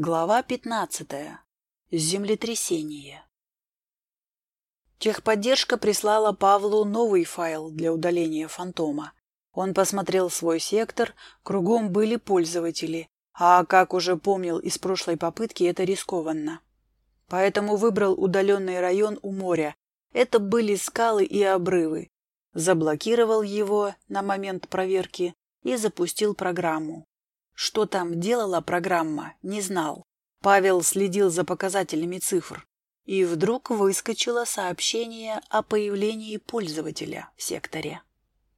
Глава 15. Землетрясение. Техподдержка прислала Павлу новый файл для удаления фантома. Он посмотрел свой сектор, кругом были пользователи, а, как уже помнил из прошлой попытки, это рискованно. Поэтому выбрал удаленный район у моря. Это были скалы и обрывы. Заблокировал его на момент проверки и запустил программу. Что там делала программа, не знал. Павел следил за показателями цифр. И вдруг выскочило сообщение о появлении пользователя в секторе.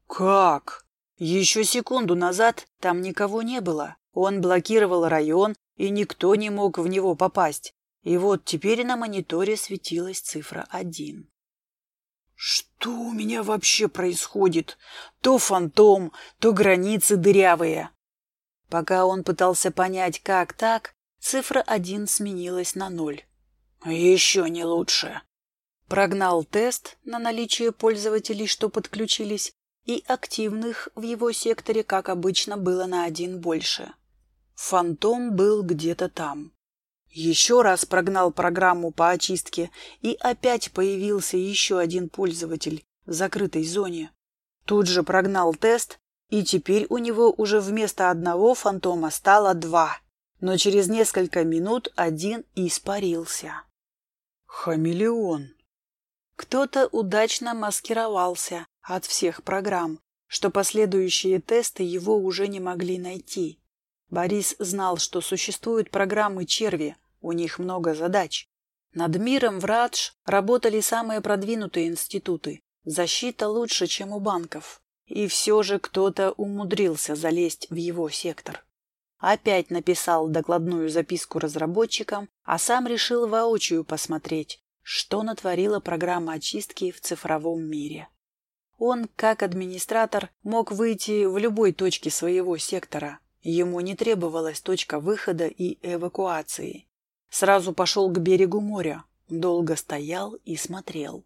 «Как? Еще секунду назад там никого не было. Он блокировал район, и никто не мог в него попасть. И вот теперь на мониторе светилась цифра один. Что у меня вообще происходит? То фантом, то границы дырявые. Пока он пытался понять, как так, цифра один сменилась на ноль. Еще не лучше. Прогнал тест на наличие пользователей, что подключились, и активных в его секторе, как обычно, было на один больше. Фантом был где-то там. Еще раз прогнал программу по очистке, и опять появился еще один пользователь в закрытой зоне. Тут же прогнал тест и теперь у него уже вместо одного фантома стало два. Но через несколько минут один испарился. Хамелеон. Кто-то удачно маскировался от всех программ, что последующие тесты его уже не могли найти. Борис знал, что существуют программы черви, у них много задач. Над миром в Радж работали самые продвинутые институты. Защита лучше, чем у банков. И все же кто-то умудрился залезть в его сектор. Опять написал докладную записку разработчикам, а сам решил воочию посмотреть, что натворила программа очистки в цифровом мире. Он, как администратор, мог выйти в любой точке своего сектора. Ему не требовалась точка выхода и эвакуации. Сразу пошел к берегу моря, долго стоял и смотрел.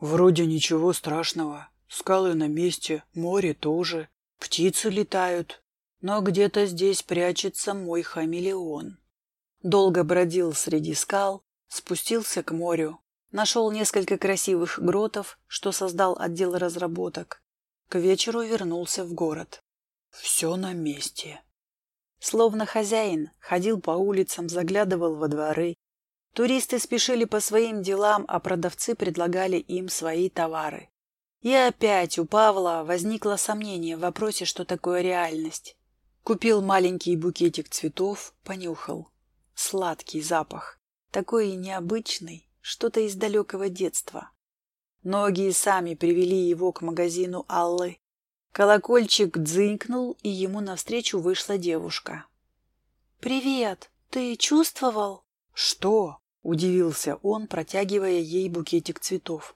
«Вроде ничего страшного», Скалы на месте, море тоже, птицы летают. Но где-то здесь прячется мой хамелеон. Долго бродил среди скал, спустился к морю, нашел несколько красивых гротов, что создал отдел разработок. К вечеру вернулся в город. Все на месте. Словно хозяин, ходил по улицам, заглядывал во дворы. Туристы спешили по своим делам, а продавцы предлагали им свои товары. И опять у Павла возникло сомнение в вопросе, что такое реальность. Купил маленький букетик цветов, понюхал. Сладкий запах. Такой необычный, что-то из далекого детства. Ноги сами привели его к магазину Аллы. Колокольчик дзынькнул, и ему навстречу вышла девушка. «Привет! Ты чувствовал?» «Что?» — удивился он, протягивая ей букетик цветов.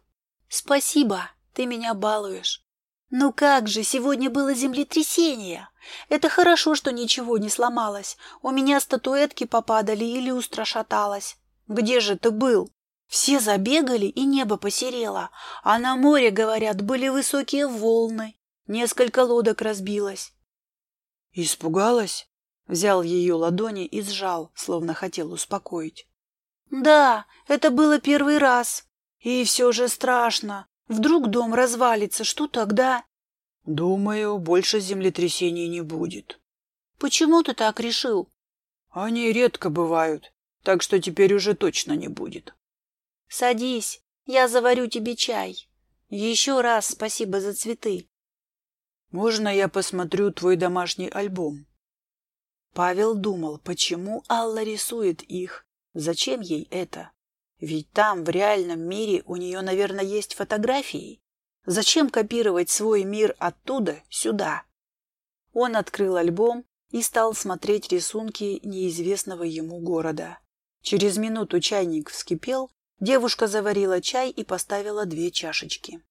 «Спасибо!» Ты меня балуешь. Ну как же, сегодня было землетрясение. Это хорошо, что ничего не сломалось. У меня статуэтки попадали и люстра шаталась. Где же ты был? Все забегали, и небо посерело. А на море, говорят, были высокие волны. Несколько лодок разбилось. Испугалась? Взял ее ладони и сжал, словно хотел успокоить. Да, это было первый раз. И все же страшно. Вдруг дом развалится, что тогда? Думаю, больше землетрясений не будет. Почему ты так решил? Они редко бывают, так что теперь уже точно не будет. Садись, я заварю тебе чай. Еще раз спасибо за цветы. Можно я посмотрю твой домашний альбом? Павел думал, почему Алла рисует их, зачем ей это? Ведь там, в реальном мире, у нее, наверное, есть фотографии. Зачем копировать свой мир оттуда сюда? Он открыл альбом и стал смотреть рисунки неизвестного ему города. Через минуту чайник вскипел, девушка заварила чай и поставила две чашечки.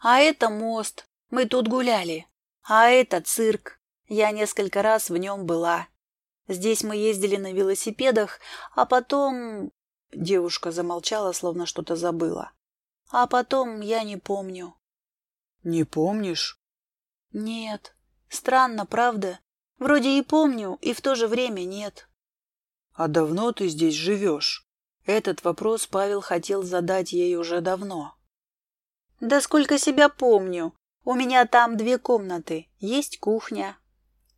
«А это мост. Мы тут гуляли. А это цирк. Я несколько раз в нем была. Здесь мы ездили на велосипедах, а потом Девушка замолчала, словно что-то забыла. А потом я не помню. Не помнишь? Нет. Странно, правда? Вроде и помню, и в то же время нет. «А давно ты здесь живешь?» Этот вопрос Павел хотел задать ей уже давно. «Да сколько себя помню. У меня там две комнаты. Есть кухня».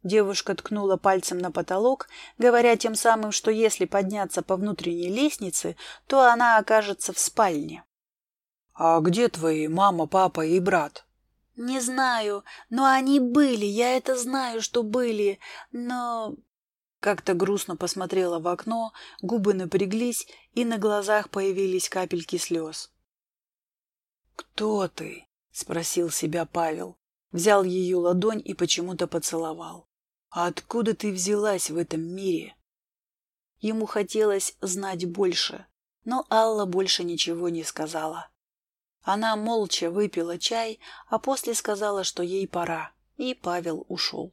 Девушка ткнула пальцем на потолок, говоря тем самым, что если подняться по внутренней лестнице, то она окажется в спальне. «А где твои мама, папа и брат?» «Не знаю, но они были, я это знаю, что были, но...» Как-то грустно посмотрела в окно, губы напряглись, и на глазах появились капельки слез. «Кто ты?» — спросил себя Павел. Взял ее ладонь и почему-то поцеловал. «А откуда ты взялась в этом мире?» Ему хотелось знать больше, но Алла больше ничего не сказала. Она молча выпила чай, а после сказала, что ей пора, и Павел ушел.